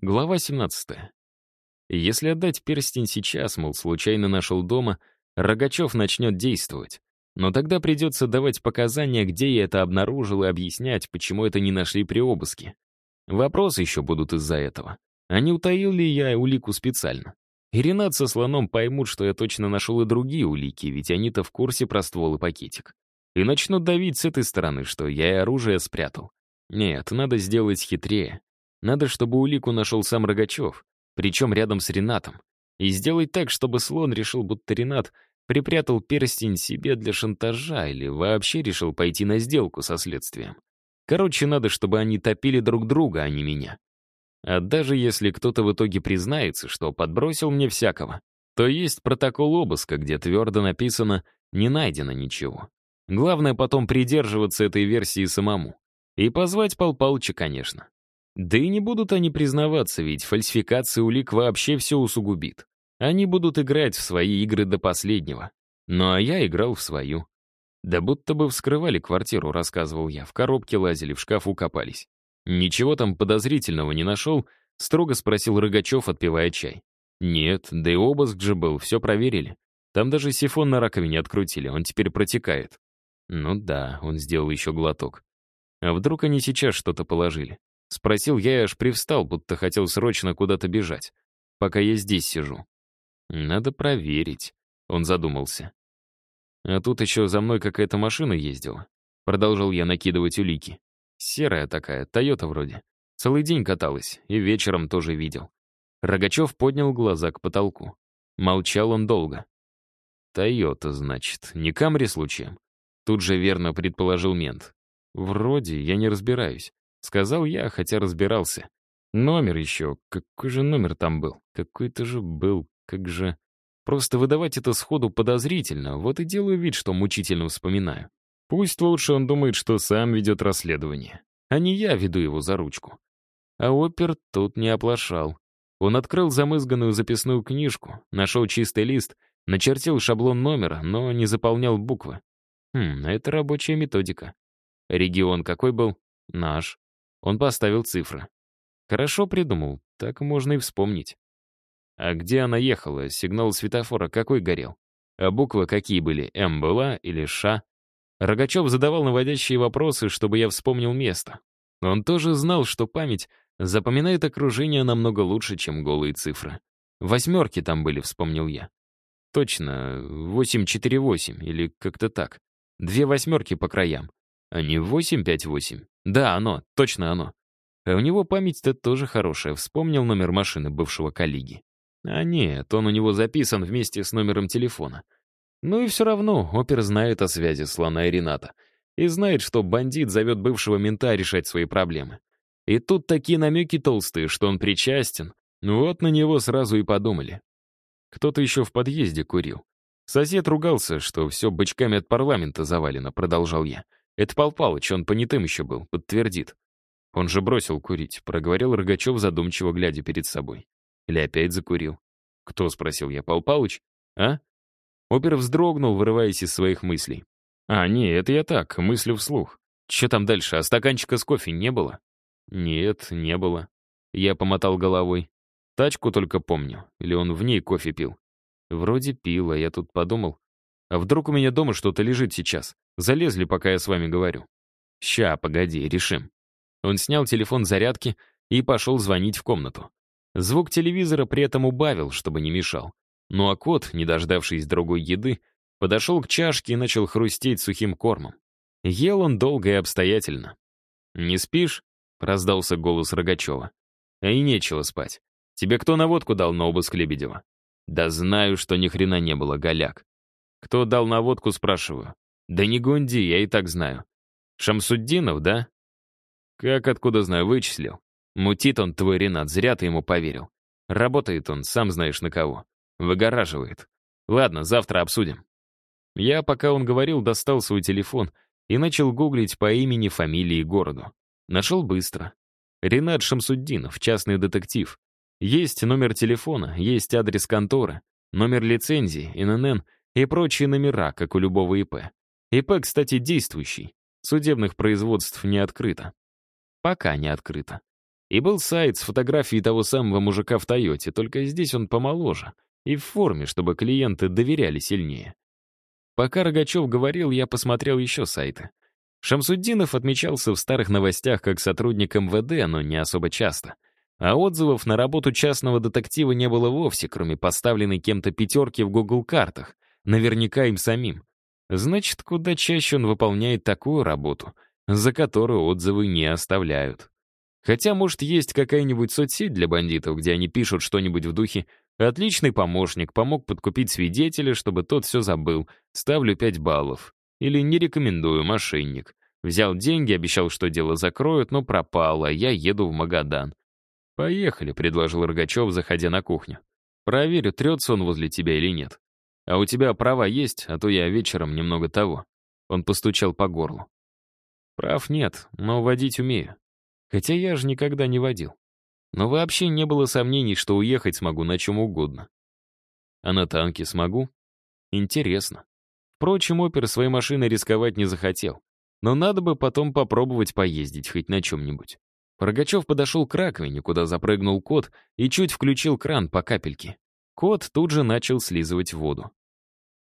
Глава 17. Если отдать перстень сейчас, мол, случайно нашел дома, Рогачев начнет действовать. Но тогда придется давать показания, где я это обнаружил, и объяснять, почему это не нашли при обыске. Вопросы еще будут из-за этого. А не утаил ли я улику специально? И Ренат со слоном поймут, что я точно нашел и другие улики, ведь они-то в курсе про ствол и пакетик. И начнут давить с этой стороны, что я и оружие спрятал. Нет, надо сделать хитрее. Надо, чтобы улику нашел сам Рогачев, причем рядом с Ренатом. И сделать так, чтобы слон решил, будто Ренат припрятал перстень себе для шантажа или вообще решил пойти на сделку со следствием. Короче, надо, чтобы они топили друг друга, а не меня. А даже если кто-то в итоге признается, что подбросил мне всякого, то есть протокол обыска, где твердо написано «не найдено ничего». Главное потом придерживаться этой версии самому. И позвать Пал Палыча, конечно. Да и не будут они признаваться, ведь фальсификация улик вообще все усугубит. Они будут играть в свои игры до последнего. Ну а я играл в свою. Да будто бы вскрывали квартиру, рассказывал я. В коробке лазили, в шкафу копались. Ничего там подозрительного не нашел, строго спросил Рогачев, отпивая чай. Нет, да и обыск же был, все проверили. Там даже сифон на раковине открутили, он теперь протекает. Ну да, он сделал еще глоток. А вдруг они сейчас что-то положили? Спросил я и аж привстал, будто хотел срочно куда-то бежать. Пока я здесь сижу. Надо проверить. Он задумался. А тут еще за мной какая-то машина ездила. Продолжил я накидывать улики. Серая такая, Тойота вроде. Целый день каталась, и вечером тоже видел. Рогачев поднял глаза к потолку. Молчал он долго. «Тойота, значит, не Камри случаем?» Тут же верно предположил мент. «Вроде, я не разбираюсь. Сказал я, хотя разбирался. Номер еще. Какой же номер там был? Какой-то же был. Как же... Просто выдавать это сходу подозрительно. Вот и делаю вид, что мучительно вспоминаю. Пусть лучше он думает, что сам ведет расследование. А не я веду его за ручку. А опер тут не оплошал. Он открыл замызганную записную книжку, нашел чистый лист, начертил шаблон номера, но не заполнял буквы. Хм, это рабочая методика. Регион какой был? Наш. Он поставил цифры. Хорошо придумал, так можно и вспомнить. А где она ехала? Сигнал светофора какой горел? А буквы какие были? М была или Ш? Рогачев задавал наводящие вопросы, чтобы я вспомнил место. Он тоже знал, что память запоминает окружение намного лучше, чем голые цифры. Восьмерки там были, вспомнил я. Точно, 848 или как-то так. Две восьмерки по краям. А не 858. Да, оно, точно оно. А у него память-то тоже хорошая, вспомнил номер машины бывшего коллеги. А нет, он у него записан вместе с номером телефона. Ну и все равно, опер знает о связи слона и Рената. И знает, что бандит зовет бывшего мента решать свои проблемы. И тут такие намеки толстые, что он причастен. Вот на него сразу и подумали. Кто-то еще в подъезде курил. Сосед ругался, что все бычками от парламента завалено, продолжал я. Это Пал Палыч, он понятым еще был, подтвердит. Он же бросил курить, проговорил Рогачев, задумчиво глядя перед собой. Или опять закурил. «Кто?» — спросил я. «Пал Палыч? А?» Опер вздрогнул, вырываясь из своих мыслей. «А, не, это я так, мыслю вслух. Че там дальше, а стаканчика с кофе не было?» «Нет, не было». Я помотал головой. Тачку только помню. Или он в ней кофе пил? Вроде пил, а я тут подумал. А вдруг у меня дома что-то лежит сейчас? Залезли, пока я с вами говорю. Ща, погоди, решим. Он снял телефон зарядки и пошел звонить в комнату. Звук телевизора при этом убавил, чтобы не мешал. Ну а кот, не дождавшись другой еды, подошел к чашке и начал хрустеть сухим кормом. Ел он долго и обстоятельно. «Не спишь?» — раздался голос Рогачева. «А и нечего спать. Тебе кто наводку дал на обыск Лебедева?» «Да знаю, что ни хрена не было, голяк. Кто дал наводку, спрашиваю. Да не гунди, я и так знаю. Шамсуддинов, да? Как откуда знаю, вычислил. Мутит он твой Ренат, зря ты ему поверил. Работает он, сам знаешь на кого. Выгораживает. Ладно, завтра обсудим. Я, пока он говорил, достал свой телефон и начал гуглить по имени, фамилии и городу. Нашел быстро. Ренат Шамсуддинов, частный детектив. Есть номер телефона, есть адрес конторы, номер лицензии, ИНН и прочие номера, как у любого ИП. ИП, кстати, действующий. Судебных производств не открыто. Пока не открыто. И был сайт с фотографией того самого мужика в Тойоте, только здесь он помоложе и в форме, чтобы клиенты доверяли сильнее. Пока Рогачев говорил, я посмотрел еще сайты. Шамсуддинов отмечался в старых новостях как сотрудник МВД, но не особо часто. А отзывов на работу частного детектива не было вовсе, кроме поставленной кем-то пятерки в Google-картах. Наверняка им самим. Значит, куда чаще он выполняет такую работу, за которую отзывы не оставляют. Хотя, может, есть какая-нибудь соцсеть для бандитов, где они пишут что-нибудь в духе «Отличный помощник, помог подкупить свидетеля, чтобы тот все забыл, ставлю 5 баллов». Или «Не рекомендую, мошенник». Взял деньги, обещал, что дело закроют, но пропал, а я еду в Магадан. «Поехали», — предложил Рогачев, заходя на кухню. «Проверю, трется он возле тебя или нет. А у тебя права есть, а то я вечером немного того». Он постучал по горлу. «Прав нет, но водить умею. Хотя я же никогда не водил. Но вообще не было сомнений, что уехать смогу на чем угодно. А на танке смогу? Интересно. Впрочем, опер своей машиной рисковать не захотел. Но надо бы потом попробовать поездить хоть на чем-нибудь. Рогачев подошел к раковине, куда запрыгнул кот и чуть включил кран по капельке. Кот тут же начал слизывать воду.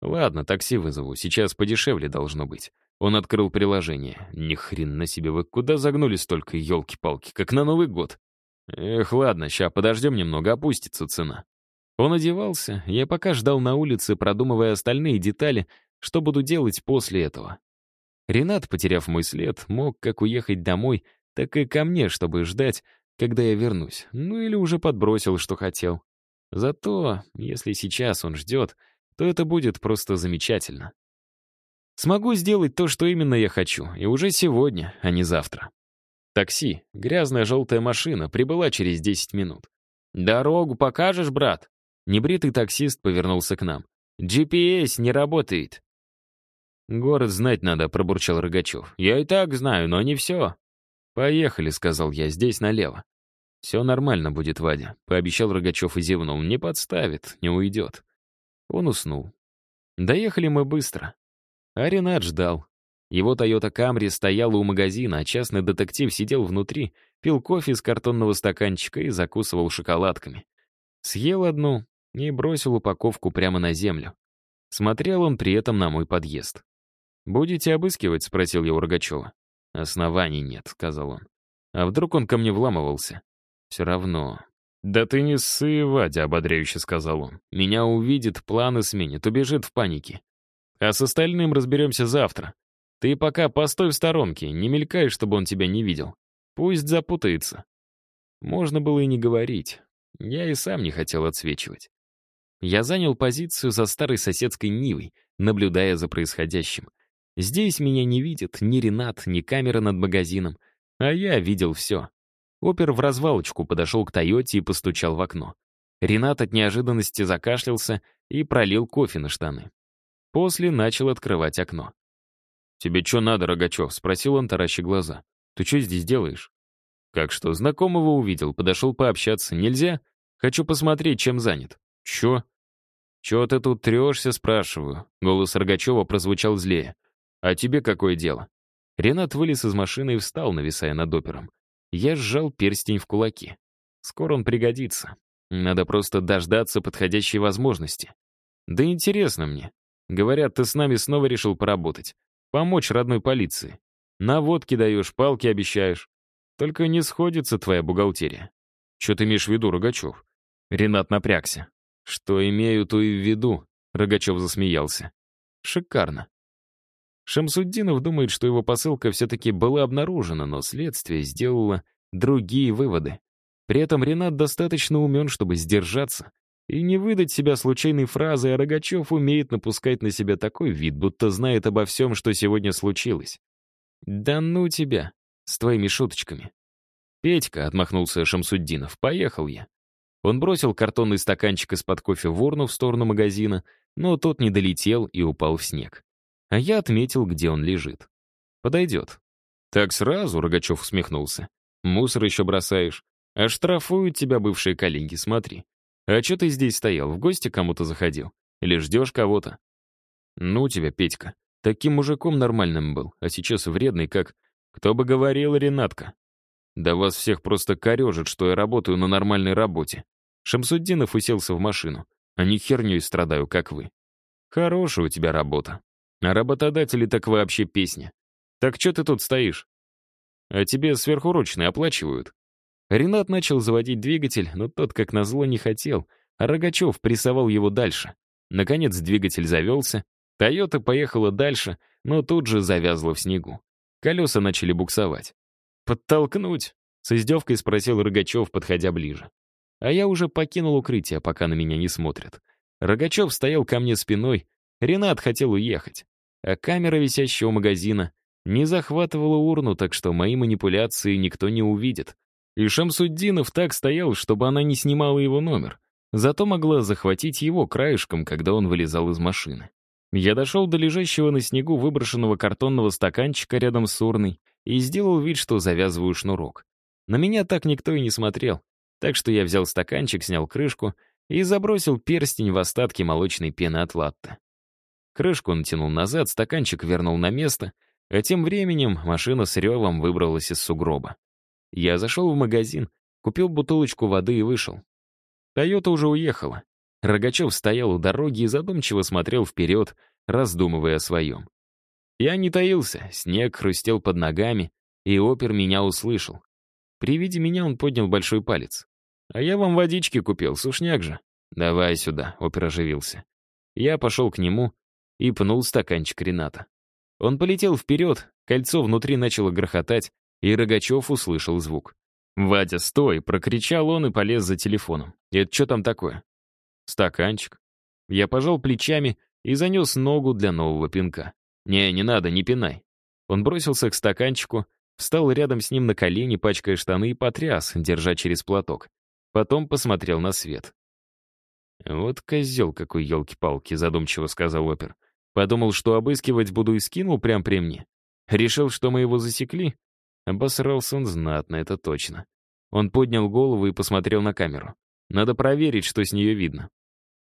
«Ладно, такси вызову, сейчас подешевле должно быть». Он открыл приложение. Ни хрена себе, вы куда загнули столько, елки-палки, как на Новый год? Эх, ладно, ща подождем немного, опустится цена. Он одевался, я пока ждал на улице, продумывая остальные детали, что буду делать после этого. Ренат, потеряв мой след, мог как уехать домой, так и ко мне, чтобы ждать, когда я вернусь. Ну или уже подбросил, что хотел. Зато, если сейчас он ждет, то это будет просто замечательно. Смогу сделать то, что именно я хочу, и уже сегодня, а не завтра. Такси, грязная желтая машина, прибыла через 10 минут. «Дорогу покажешь, брат?» Небритый таксист повернулся к нам. «GPS не работает». «Город знать надо», — пробурчал Рогачев. «Я и так знаю, но не все». «Поехали», — сказал я, — «здесь налево». «Все нормально будет, Вадя», — пообещал Рогачев и зевнул. «Не подставит, не уйдет». Он уснул. Доехали мы быстро. А ждал. Его Toyota Camry стояла у магазина, а частный детектив сидел внутри, пил кофе из картонного стаканчика и закусывал шоколадками. Съел одну и бросил упаковку прямо на землю. Смотрел он при этом на мой подъезд. «Будете обыскивать?» — спросил я у Рогачева. «Оснований нет», — сказал он. «А вдруг он ко мне вламывался?» «Все равно». «Да ты не ссы, Вадя», — ободряюще сказал он. «Меня увидит, планы сменит, убежит в панике. А с остальным разберемся завтра. Ты пока постой в сторонке, не мелькай, чтобы он тебя не видел. Пусть запутается. Можно было и не говорить. Я и сам не хотел отсвечивать. Я занял позицию за старой соседской Нивой, наблюдая за происходящим. Здесь меня не видит ни Ренат, ни камера над магазином, а я видел все. Опер в развалочку подошел к Тойоте и постучал в окно. Ренат от неожиданности закашлялся и пролил кофе на штаны. После начал открывать окно. «Тебе что надо, Рогачев?» — спросил он, таращи глаза. «Ты что здесь делаешь?» «Как что, знакомого увидел, подошел пообщаться. Нельзя? Хочу посмотреть, чем занят». «Чё?» «Чё ты тут трешься?» — спрашиваю. Голос Рогачева прозвучал злее. «А тебе какое дело?» Ренат вылез из машины и встал, нависая над опером. Я сжал перстень в кулаки. Скоро он пригодится. Надо просто дождаться подходящей возможности. Да интересно мне, Говорят, ты с нами снова решил поработать. Помочь родной полиции. На водки даешь, палки обещаешь. Только не сходится твоя бухгалтерия. Что ты имеешь в виду, Рогачев? Ренат напрягся. Что имею, то и в виду. Рогачев засмеялся. Шикарно. Шамсуддинов думает, что его посылка все-таки была обнаружена, но следствие сделало другие выводы. При этом Ренат достаточно умен, чтобы сдержаться и не выдать себя случайной фразой, а Рогачев умеет напускать на себя такой вид, будто знает обо всем, что сегодня случилось. «Да ну тебя, с твоими шуточками». «Петька», — отмахнулся Шамсуддинов, — «поехал я». Он бросил картонный стаканчик из-под кофе в урну в сторону магазина, но тот не долетел и упал в снег. А я отметил, где он лежит. «Подойдет». «Так сразу», — Рогачев усмехнулся. «Мусор еще бросаешь. А штрафуют тебя бывшие коллеги, смотри. «А что ты здесь стоял? В гости кому-то заходил? Или ждешь кого-то?» «Ну тебя, Петька, таким мужиком нормальным был, а сейчас вредный, как... Кто бы говорил, Ренатка?» Да вас всех просто корежит, что я работаю на нормальной работе. Шамсуддинов уселся в машину. А не херней страдаю, как вы. Хорошая у тебя работа. А работодатели так вообще песня. Так что ты тут стоишь? А тебе сверхурочные оплачивают. Ренат начал заводить двигатель, но тот, как назло, не хотел, а Рогачев прессовал его дальше. Наконец двигатель завелся, Тойота поехала дальше, но тут же завязла в снегу. Колеса начали буксовать. «Подтолкнуть?» — с издевкой спросил Рогачев, подходя ближе. А я уже покинул укрытие, пока на меня не смотрят. Рогачев стоял ко мне спиной, Ренат хотел уехать. А камера, висящая у магазина, не захватывала урну, так что мои манипуляции никто не увидит. И Шамсуддинов так стоял, чтобы она не снимала его номер. Зато могла захватить его краешком, когда он вылезал из машины. Я дошел до лежащего на снегу выброшенного картонного стаканчика рядом с урной и сделал вид, что завязываю шнурок. На меня так никто и не смотрел, так что я взял стаканчик, снял крышку и забросил перстень в остатки молочной пены от латте. Крышку натянул назад, стаканчик вернул на место, а тем временем машина с ревом выбралась из сугроба. Я зашел в магазин, купил бутылочку воды и вышел. Тойота уже уехала. Рогачев стоял у дороги и задумчиво смотрел вперед, раздумывая о своем. Я не таился, снег хрустел под ногами, и опер меня услышал. При виде меня он поднял большой палец. «А я вам водички купил, сушняк же». «Давай сюда», — опер оживился. Я пошел к нему и пнул стаканчик Рената. Он полетел вперед, кольцо внутри начало грохотать, и Рогачев услышал звук. «Вадя, стой!» — прокричал он и полез за телефоном. «Это что там такое?» «Стаканчик». Я пожал плечами и занес ногу для нового пинка. «Не, не надо, не пинай». Он бросился к стаканчику, встал рядом с ним на колени, пачкая штаны, и потряс, держа через платок. Потом посмотрел на свет. «Вот козел какой, елки-палки», — задумчиво сказал опер. Подумал, что обыскивать буду и скинул прям при мне. Решил, что мы его засекли. Обосрался он знатно, это точно. Он поднял голову и посмотрел на камеру. Надо проверить, что с нее видно.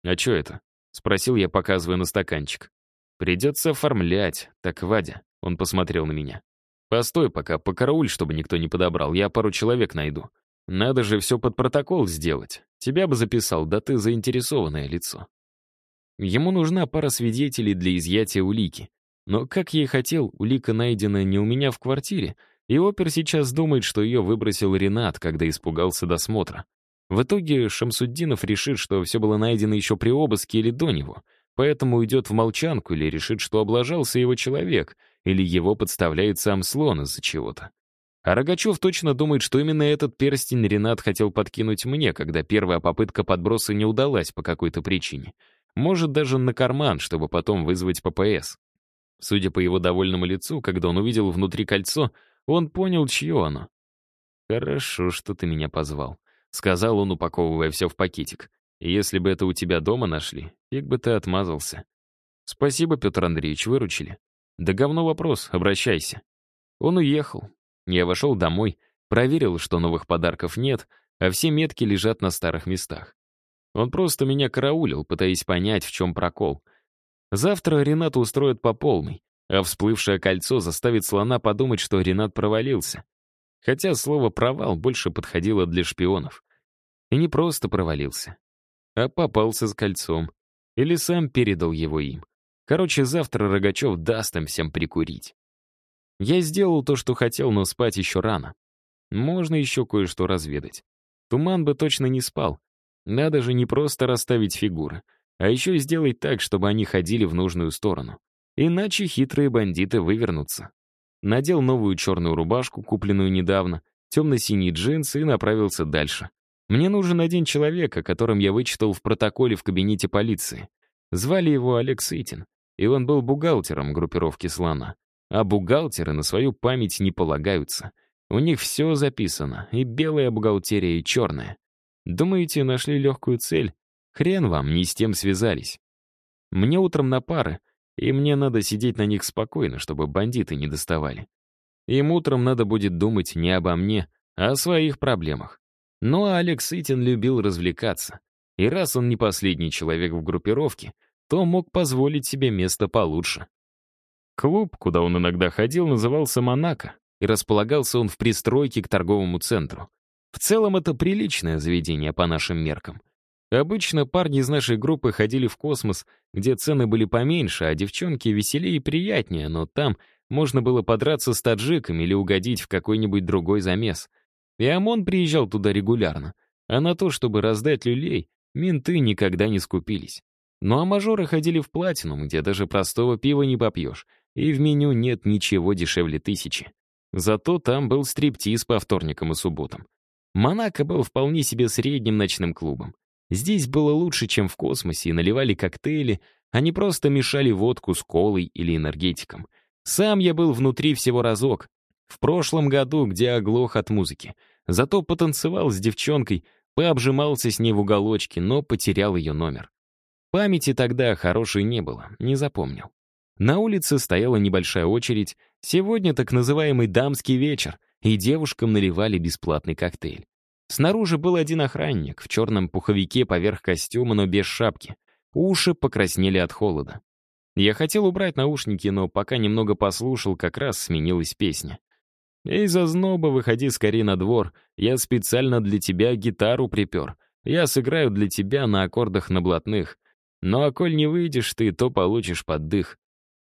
«А что это?» — спросил я, показывая на стаканчик. «Придется оформлять. Так, Вадя». Он посмотрел на меня. «Постой пока, покарауль, чтобы никто не подобрал. Я пару человек найду. Надо же все под протокол сделать. Тебя бы записал, да ты заинтересованное лицо». Ему нужна пара свидетелей для изъятия улики. Но, как я и хотел, улика найдена не у меня в квартире, и опер сейчас думает, что ее выбросил Ренат, когда испугался досмотра. В итоге Шамсуддинов решит, что все было найдено еще при обыске или до него, поэтому уйдет в молчанку или решит, что облажался его человек, или его подставляет сам слон из-за чего-то. А Рогачев точно думает, что именно этот перстень Ренат хотел подкинуть мне, когда первая попытка подброса не удалась по какой-то причине — может, даже на карман, чтобы потом вызвать ППС. Судя по его довольному лицу, когда он увидел внутри кольцо, он понял, чье оно. «Хорошо, что ты меня позвал», — сказал он, упаковывая все в пакетик. «Если бы это у тебя дома нашли, фиг бы ты отмазался». «Спасибо, Петр Андреевич, выручили». «Да говно вопрос, обращайся». Он уехал. Я вошел домой, проверил, что новых подарков нет, а все метки лежат на старых местах. Он просто меня караулил, пытаясь понять, в чем прокол. Завтра Ренат устроит по полной, а всплывшее кольцо заставит слона подумать, что Ренат провалился. Хотя слово «провал» больше подходило для шпионов. И не просто провалился, а попался с кольцом. Или сам передал его им. Короче, завтра Рогачев даст им всем прикурить. Я сделал то, что хотел, но спать еще рано. Можно еще кое-что разведать. Туман бы точно не спал, надо же не просто расставить фигуры, а еще сделать так, чтобы они ходили в нужную сторону. Иначе хитрые бандиты вывернутся. Надел новую черную рубашку, купленную недавно, темно-синие джинсы и направился дальше. Мне нужен один человек, о котором я вычитал в протоколе в кабинете полиции. Звали его Олег Сытин, и он был бухгалтером группировки «Слона». А бухгалтеры на свою память не полагаются. У них все записано, и белая бухгалтерия, и черная. Думаете, нашли легкую цель? Хрен вам, не с тем связались. Мне утром на пары, и мне надо сидеть на них спокойно, чтобы бандиты не доставали. Им утром надо будет думать не обо мне, а о своих проблемах. Ну а Олег Сытин любил развлекаться. И раз он не последний человек в группировке, то мог позволить себе место получше. Клуб, куда он иногда ходил, назывался «Монако». и располагался он в пристройке к торговому центру. В целом это приличное заведение по нашим меркам. Обычно парни из нашей группы ходили в космос, где цены были поменьше, а девчонки веселее и приятнее, но там можно было подраться с таджиками или угодить в какой-нибудь другой замес. И ОМОН приезжал туда регулярно, а на то, чтобы раздать люлей, менты никогда не скупились. Ну а мажоры ходили в платинум, где даже простого пива не попьешь, и в меню нет ничего дешевле тысячи. Зато там был стриптиз по вторникам и субботам. Монако был вполне себе средним ночным клубом. Здесь было лучше, чем в космосе, и наливали коктейли, а не просто мешали водку с колой или энергетиком. Сам я был внутри всего разок. В прошлом году, где оглох от музыки. Зато потанцевал с девчонкой, пообжимался с ней в уголочке, но потерял ее номер. Памяти тогда хорошей не было, не запомнил. На улице стояла небольшая очередь, сегодня так называемый дамский вечер, и девушкам наливали бесплатный коктейль. Снаружи был один охранник в черном пуховике поверх костюма, но без шапки. Уши покраснели от холода. Я хотел убрать наушники, но пока немного послушал, как раз сменилась песня. «Эй, зазноба, выходи скорее на двор. Я специально для тебя гитару припер. Я сыграю для тебя на аккордах на блатных. Но а коль не выйдешь ты, то получишь поддых».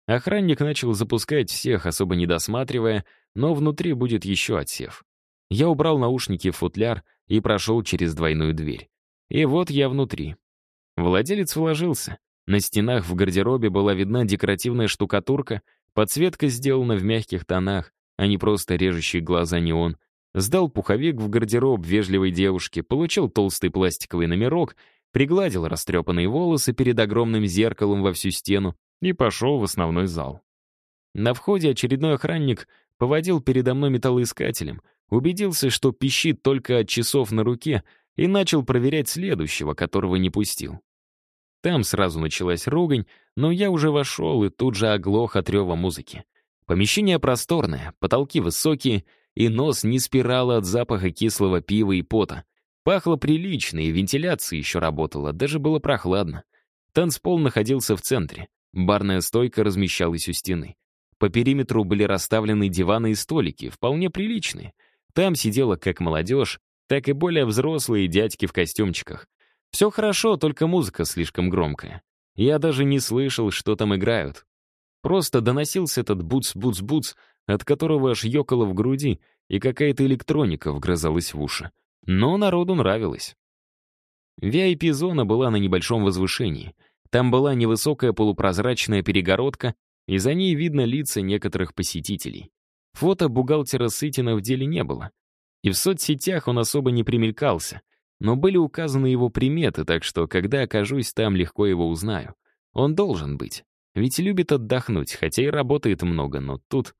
Охранник начал запускать всех, особо не досматривая, но внутри будет еще отсев. Я убрал наушники в футляр и прошел через двойную дверь. И вот я внутри. Владелец вложился. На стенах в гардеробе была видна декоративная штукатурка, подсветка сделана в мягких тонах, а не просто режущий глаза неон. Сдал пуховик в гардероб вежливой девушке, получил толстый пластиковый номерок, пригладил растрепанные волосы перед огромным зеркалом во всю стену и пошел в основной зал. На входе очередной охранник поводил передо мной металлоискателем, Убедился, что пищит только от часов на руке, и начал проверять следующего, которого не пустил. Там сразу началась ругань, но я уже вошел и тут же оглох от рева музыки. Помещение просторное, потолки высокие, и нос не спирало от запаха кислого пива и пота. Пахло прилично, и вентиляция еще работала, даже было прохладно. Танцпол находился в центре. Барная стойка размещалась у стены. По периметру были расставлены диваны и столики, вполне приличные. Там сидела как молодежь, так и более взрослые дядьки в костюмчиках. Все хорошо, только музыка слишком громкая. Я даже не слышал, что там играют. Просто доносился этот буц-буц-буц, от которого аж ёкало в груди, и какая-то электроника вгрызалась в уши. Но народу нравилось. VIP-зона была на небольшом возвышении. Там была невысокая полупрозрачная перегородка, и за ней видно лица некоторых посетителей. Фото бухгалтера Сытина в деле не было. И в соцсетях он особо не примелькался. Но были указаны его приметы, так что, когда окажусь там, легко его узнаю. Он должен быть. Ведь любит отдохнуть, хотя и работает много, но тут...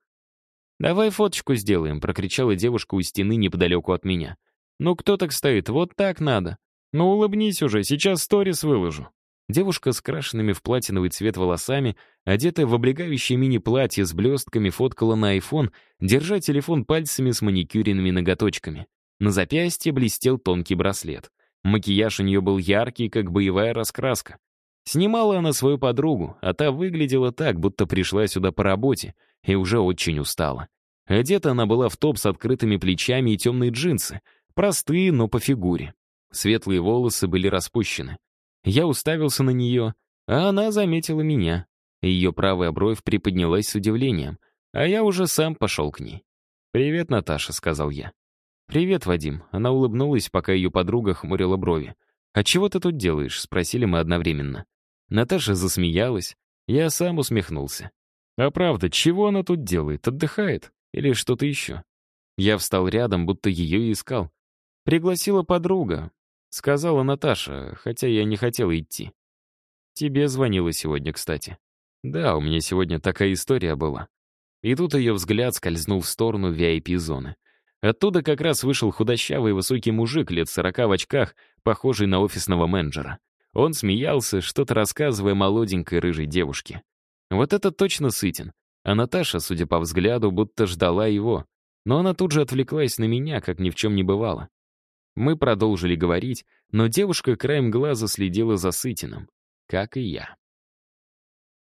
«Давай фоточку сделаем», — прокричала девушка у стены неподалеку от меня. «Ну кто так стоит? Вот так надо. Ну улыбнись уже, сейчас сторис выложу». Девушка с крашенными в платиновый цвет волосами, одетая в облегающее мини-платье с блестками, фоткала на iPhone, держа телефон пальцами с маникюренными ноготочками. На запястье блестел тонкий браслет. Макияж у нее был яркий, как боевая раскраска. Снимала она свою подругу, а та выглядела так, будто пришла сюда по работе, и уже очень устала. Одета она была в топ с открытыми плечами и темные джинсы, простые, но по фигуре. Светлые волосы были распущены. Я уставился на нее, а она заметила меня. Ее правая бровь приподнялась с удивлением, а я уже сам пошел к ней. «Привет, Наташа», — сказал я. «Привет, Вадим». Она улыбнулась, пока ее подруга хмурила брови. «А чего ты тут делаешь?» — спросили мы одновременно. Наташа засмеялась, я сам усмехнулся. «А правда, чего она тут делает? Отдыхает? Или что-то еще?» Я встал рядом, будто ее и искал. Пригласила подруга. Сказала Наташа, хотя я не хотел идти. Тебе звонила сегодня, кстати. Да, у меня сегодня такая история была. И тут ее взгляд скользнул в сторону VIP-зоны. Оттуда как раз вышел худощавый высокий мужик лет сорока в очках, похожий на офисного менеджера. Он смеялся, что-то рассказывая молоденькой рыжей девушке. Вот это точно Сытин. А Наташа, судя по взгляду, будто ждала его. Но она тут же отвлеклась на меня, как ни в чем не бывало. Мы продолжили говорить, но девушка краем глаза следила за Сытиным, как и я.